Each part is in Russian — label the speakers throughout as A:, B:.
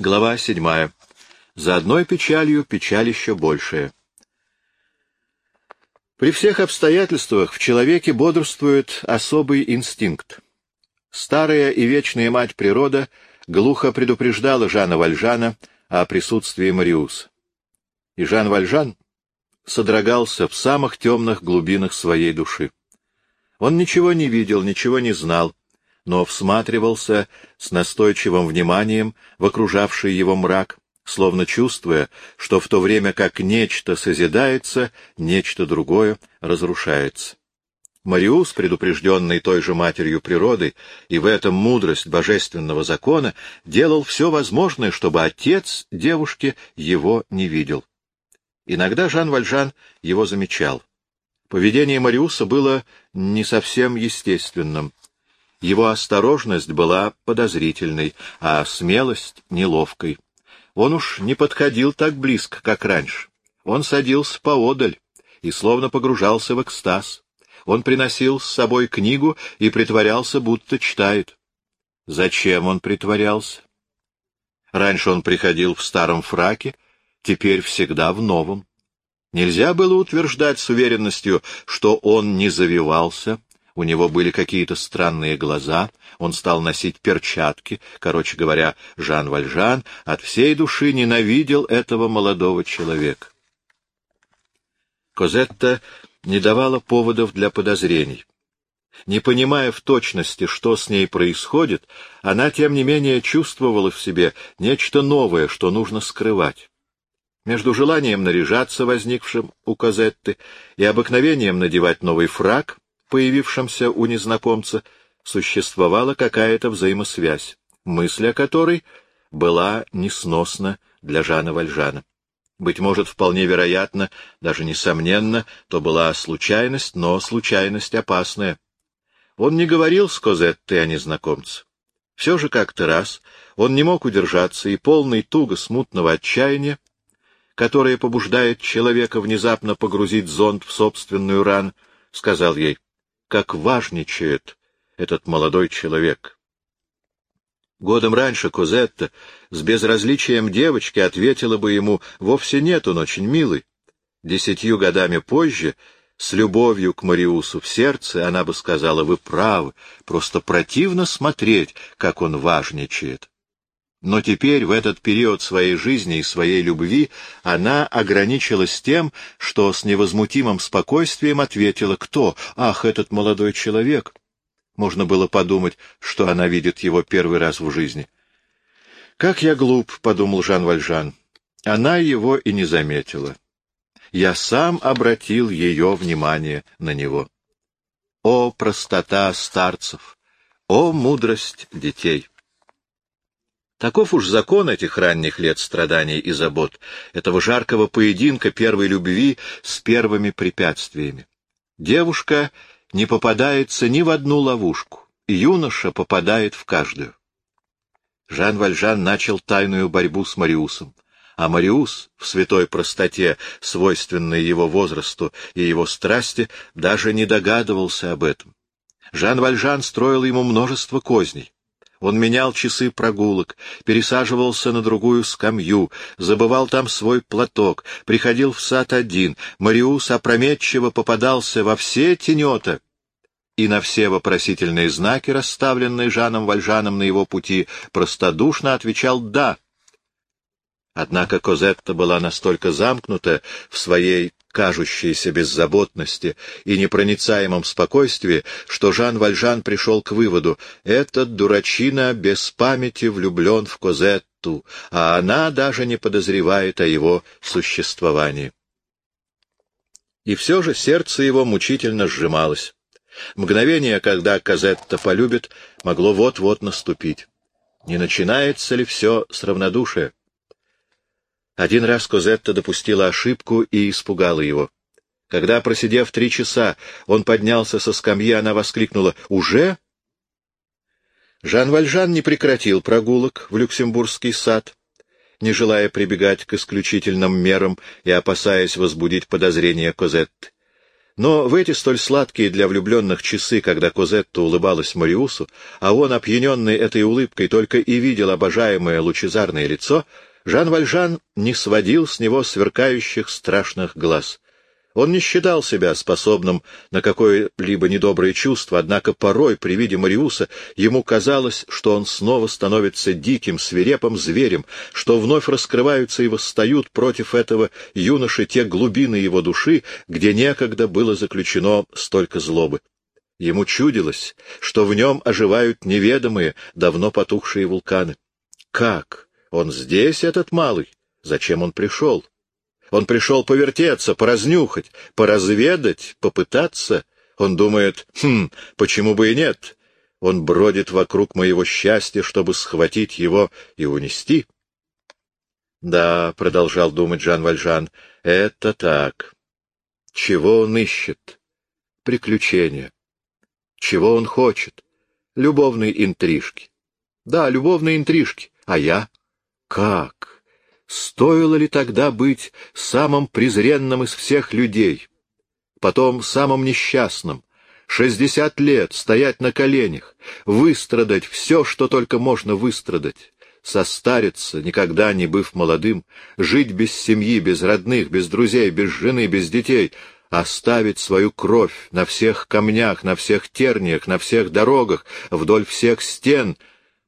A: Глава седьмая. За одной печалью печаль еще большая. При всех обстоятельствах в человеке бодрствует особый инстинкт. Старая и вечная мать природа глухо предупреждала Жана Вальжана о присутствии Мариуса. И Жан Вальжан содрогался в самых темных глубинах своей души. Он ничего не видел, ничего не знал, но всматривался с настойчивым вниманием в окружавший его мрак, словно чувствуя, что в то время как нечто созидается, нечто другое разрушается. Мариус, предупрежденный той же матерью природы, и в этом мудрость божественного закона, делал все возможное, чтобы отец девушки его не видел. Иногда Жан Вальжан его замечал. Поведение Мариуса было не совсем естественным. Его осторожность была подозрительной, а смелость — неловкой. Он уж не подходил так близко, как раньше. Он садился поодаль и словно погружался в экстаз. Он приносил с собой книгу и притворялся, будто читает. Зачем он притворялся? Раньше он приходил в старом фраке, теперь всегда в новом. Нельзя было утверждать с уверенностью, что он не завивался, у него были какие-то странные глаза, он стал носить перчатки. Короче говоря, Жан Вальжан от всей души ненавидел этого молодого человека. Козетта не давала поводов для подозрений. Не понимая в точности, что с ней происходит, она, тем не менее, чувствовала в себе нечто новое, что нужно скрывать. Между желанием наряжаться, возникшим у Козетты, и обыкновением надевать новый фраг, появившемся у незнакомца, существовала какая-то взаимосвязь, мысль о которой была несносна для Жана Вальжана. Быть может, вполне вероятно, даже несомненно, то была случайность, но случайность опасная. Он не говорил с Козеттой о незнакомце. Все же как-то раз он не мог удержаться и полный туго смутного отчаяния которое побуждает человека внезапно погрузить зонт в собственную рану, сказал ей, как важничает этот молодой человек. Годом раньше Козетта с безразличием девочки ответила бы ему, вовсе нет, он очень милый. Десятью годами позже, с любовью к Мариусу в сердце, она бы сказала, вы правы, просто противно смотреть, как он важничает. Но теперь, в этот период своей жизни и своей любви, она ограничилась тем, что с невозмутимым спокойствием ответила «Кто? Ах, этот молодой человек!» Можно было подумать, что она видит его первый раз в жизни. «Как я глуп», — подумал Жан Вальжан. Она его и не заметила. Я сам обратил ее внимание на него. О, простота старцев! О, мудрость детей! Таков уж закон этих ранних лет страданий и забот, этого жаркого поединка первой любви с первыми препятствиями. Девушка не попадается ни в одну ловушку, юноша попадает в каждую. Жан Вальжан начал тайную борьбу с Мариусом, а Мариус, в святой простоте, свойственной его возрасту и его страсти, даже не догадывался об этом. Жан Вальжан строил ему множество козней. Он менял часы прогулок, пересаживался на другую скамью, забывал там свой платок, приходил в сад один. Мариус опрометчиво попадался во все тенета, и на все вопросительные знаки, расставленные Жаном Вальжаном на его пути, простодушно отвечал «да». Однако Козетта была настолько замкнута в своей кажущейся беззаботности и непроницаемом спокойствии, что Жан Вальжан пришел к выводу — этот дурачина без памяти влюблен в Козетту, а она даже не подозревает о его существовании. И все же сердце его мучительно сжималось. Мгновение, когда Казетта полюбит, могло вот-вот наступить. Не начинается ли все с равнодушия? Один раз Козетта допустила ошибку и испугала его. Когда, просидев три часа, он поднялся со скамьи, она воскликнула «Уже?» Жан Вальжан не прекратил прогулок в Люксембургский сад, не желая прибегать к исключительным мерам и опасаясь возбудить подозрения Козетты. Но в эти столь сладкие для влюбленных часы, когда Козетта улыбалась Мариусу, а он, опьяненный этой улыбкой, только и видел обожаемое лучезарное лицо, Жан Вальжан не сводил с него сверкающих страшных глаз. Он не считал себя способным на какое-либо недоброе чувство, однако порой при виде Мариуса ему казалось, что он снова становится диким, свирепым зверем, что вновь раскрываются и восстают против этого юноши те глубины его души, где некогда было заключено столько злобы. Ему чудилось, что в нем оживают неведомые, давно потухшие вулканы. Как? Он здесь, этот малый? Зачем он пришел? Он пришел повертеться, поразнюхать, поразведать, попытаться. Он думает, хм, почему бы и нет? Он бродит вокруг моего счастья, чтобы схватить его и унести. Да, — продолжал думать Жан Вальжан, — это так. Чего он ищет? Приключения. Чего он хочет? Любовные интрижки. Да, любовные интрижки. А я? Как? Стоило ли тогда быть самым презренным из всех людей, потом самым несчастным, шестьдесят лет стоять на коленях, выстрадать все, что только можно выстрадать, состариться, никогда не быв молодым, жить без семьи, без родных, без друзей, без жены, без детей, оставить свою кровь на всех камнях, на всех терниях, на всех дорогах, вдоль всех стен,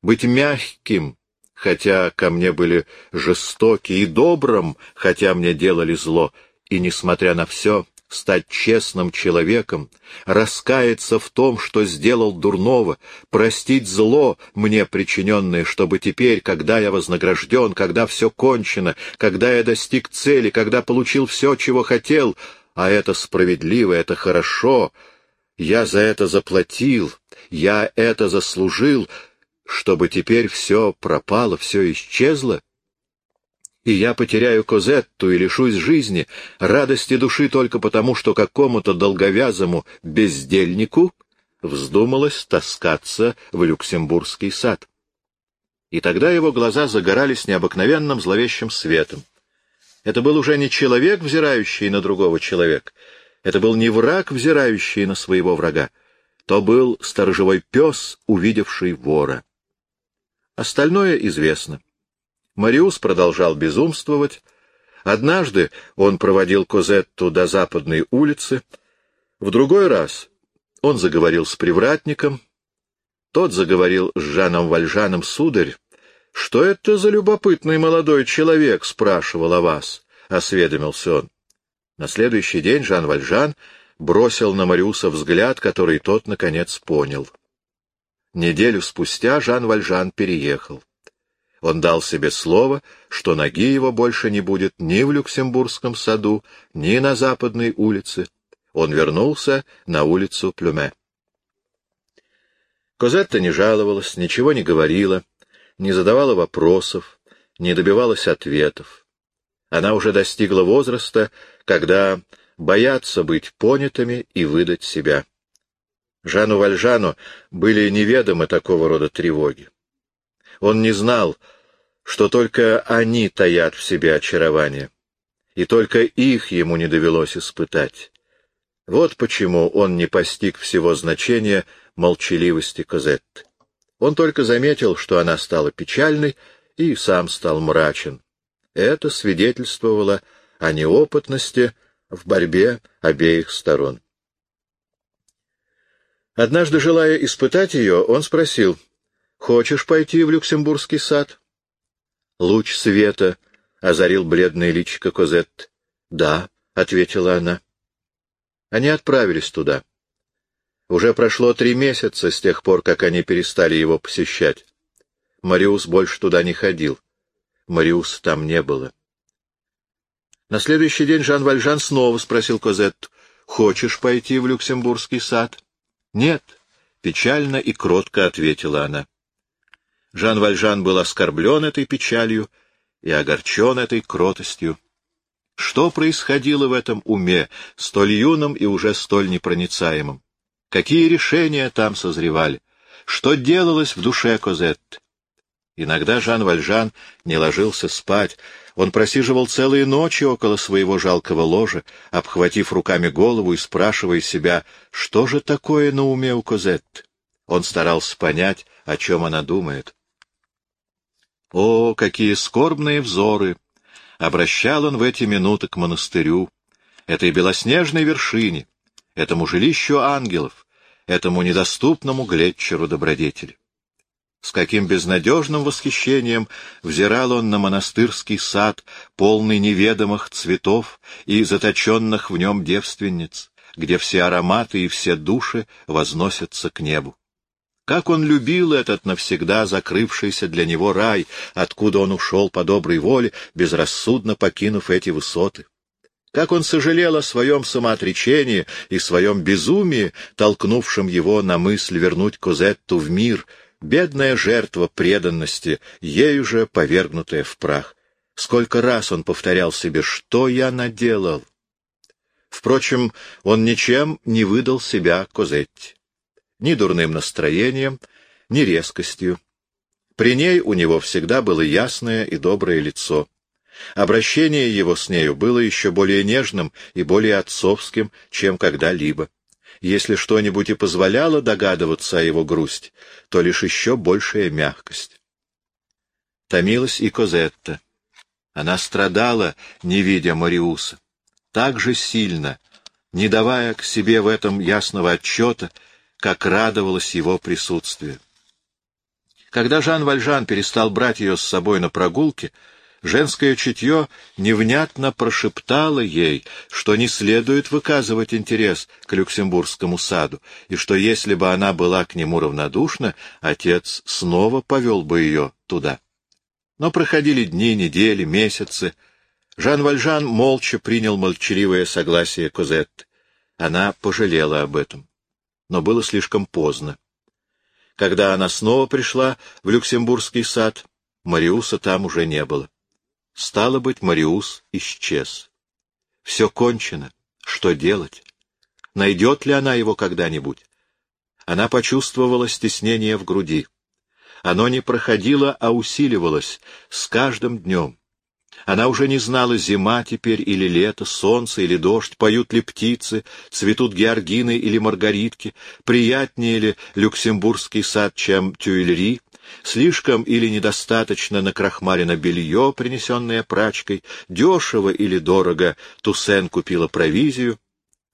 A: быть мягким, хотя ко мне были жестоки, и добрым, хотя мне делали зло, и, несмотря на все, стать честным человеком, раскаяться в том, что сделал дурного, простить зло мне причиненное, чтобы теперь, когда я вознагражден, когда все кончено, когда я достиг цели, когда получил все, чего хотел, а это справедливо, это хорошо, я за это заплатил, я это заслужил, чтобы теперь все пропало, все исчезло, и я потеряю Козетту и лишусь жизни, радости души только потому, что какому-то долговязому бездельнику вздумалось таскаться в Люксембургский сад. И тогда его глаза загорались необыкновенным зловещим светом. Это был уже не человек, взирающий на другого человека, это был не враг, взирающий на своего врага, то был сторожевой пес, увидевший вора. Остальное известно. Мариус продолжал безумствовать. Однажды он проводил Козетту до западной улицы. В другой раз он заговорил с привратником. Тот заговорил с Жаном Вальжаном, сударь. «Что это за любопытный молодой человек?» — спрашивал о вас, — осведомился он. На следующий день Жан Вальжан бросил на Мариуса взгляд, который тот, наконец, понял. Неделю спустя Жан Вальжан переехал. Он дал себе слово, что ноги его больше не будет ни в Люксембургском саду, ни на Западной улице. Он вернулся на улицу Плюме. Козетта не жаловалась, ничего не говорила, не задавала вопросов, не добивалась ответов. Она уже достигла возраста, когда боятся быть понятыми и выдать себя. Жану Вальжану были неведомы такого рода тревоги. Он не знал, что только они таят в себе очарование, и только их ему не довелось испытать. Вот почему он не постиг всего значения молчаливости Козетты. Он только заметил, что она стала печальной, и сам стал мрачен. Это свидетельствовало о неопытности в борьбе обеих сторон. Однажды, желая испытать ее, он спросил, «Хочешь пойти в Люксембургский сад?» Луч света озарил бледное личико Козетт. «Да», — ответила она. Они отправились туда. Уже прошло три месяца с тех пор, как они перестали его посещать. Мариус больше туда не ходил. Мариус там не было. На следующий день Жан Вальжан снова спросил Козетту, «Хочешь пойти в Люксембургский сад?» «Нет», — печально и кротко ответила она. Жан Вальжан был оскорблен этой печалью и огорчен этой кротостью. Что происходило в этом уме, столь юном и уже столь непроницаемом? Какие решения там созревали? Что делалось в душе Козетты? Иногда Жан Вальжан не ложился спать, Он просиживал целые ночи около своего жалкого ложа, обхватив руками голову и спрашивая себя, что же такое на уме у Козетты. Он старался понять, о чем она думает. О, какие скорбные взоры! Обращал он в эти минуты к монастырю, этой белоснежной вершине, этому жилищу ангелов, этому недоступному глетчеру добродетели. С каким безнадежным восхищением взирал он на монастырский сад, полный неведомых цветов и заточенных в нем девственниц, где все ароматы и все души возносятся к небу. Как он любил этот навсегда закрывшийся для него рай, откуда он ушел по доброй воле, безрассудно покинув эти высоты. Как он сожалел о своем самоотречении и своем безумии, толкнувшем его на мысль вернуть Козетту в мир, бедная жертва преданности, ею же повергнутая в прах. Сколько раз он повторял себе, что я наделал. Впрочем, он ничем не выдал себя Козетте ни дурным настроением, ни резкостью. При ней у него всегда было ясное и доброе лицо. Обращение его с нею было еще более нежным и более отцовским, чем когда-либо. Если что-нибудь и позволяло догадываться о его грусть, то лишь еще большая мягкость. Томилась и Козетта. Она страдала, не видя Мариуса. Так же сильно, не давая к себе в этом ясного отчета, как радовалась его присутствию. Когда Жан Вальжан перестал брать ее с собой на прогулки, женское чутье невнятно прошептало ей, что не следует выказывать интерес к Люксембургскому саду, и что если бы она была к нему равнодушна, отец снова повел бы ее туда. Но проходили дни, недели, месяцы. Жан Вальжан молча принял молчаливое согласие Козетты. Она пожалела об этом но было слишком поздно. Когда она снова пришла в Люксембургский сад, Мариуса там уже не было. Стало быть, Мариус исчез. Все кончено. Что делать? Найдет ли она его когда-нибудь? Она почувствовала стеснение в груди. Оно не проходило, а усиливалось с каждым днем. Она уже не знала, зима теперь или лето, солнце или дождь, поют ли птицы, цветут георгины или маргаритки, приятнее ли люксембургский сад, чем тюильри, слишком или недостаточно накрахмалено белье, принесенное прачкой, дешево или дорого Туссен купила провизию.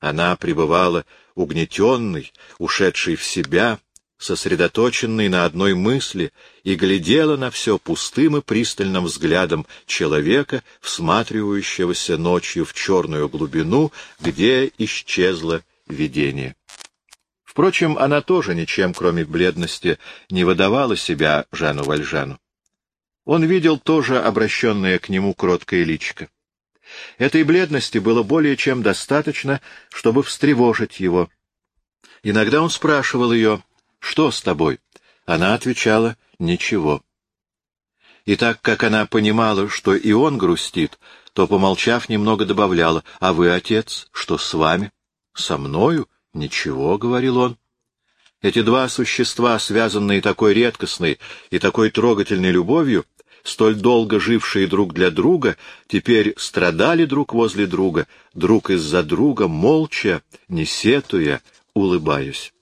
A: Она пребывала угнетенной, ушедшей в себя, сосредоточенной на одной мысли, и глядела на все пустым и пристальным взглядом человека, всматривающегося ночью в черную глубину, где исчезло видение. Впрочем, она тоже ничем, кроме бледности, не выдавала себя Жану Вальжану. Он видел тоже обращенное к нему кроткое личико. Этой бледности было более чем достаточно, чтобы встревожить его. Иногда он спрашивал ее, что с тобой? Она отвечала «Ничего». И так как она понимала, что и он грустит, то, помолчав, немного добавляла «А вы, отец, что с вами?» «Со мною? Ничего», — говорил он. Эти два существа, связанные такой редкостной и такой трогательной любовью, столь долго жившие друг для друга, теперь страдали друг возле друга, друг из-за друга, молча, не сетуя, улыбаясь.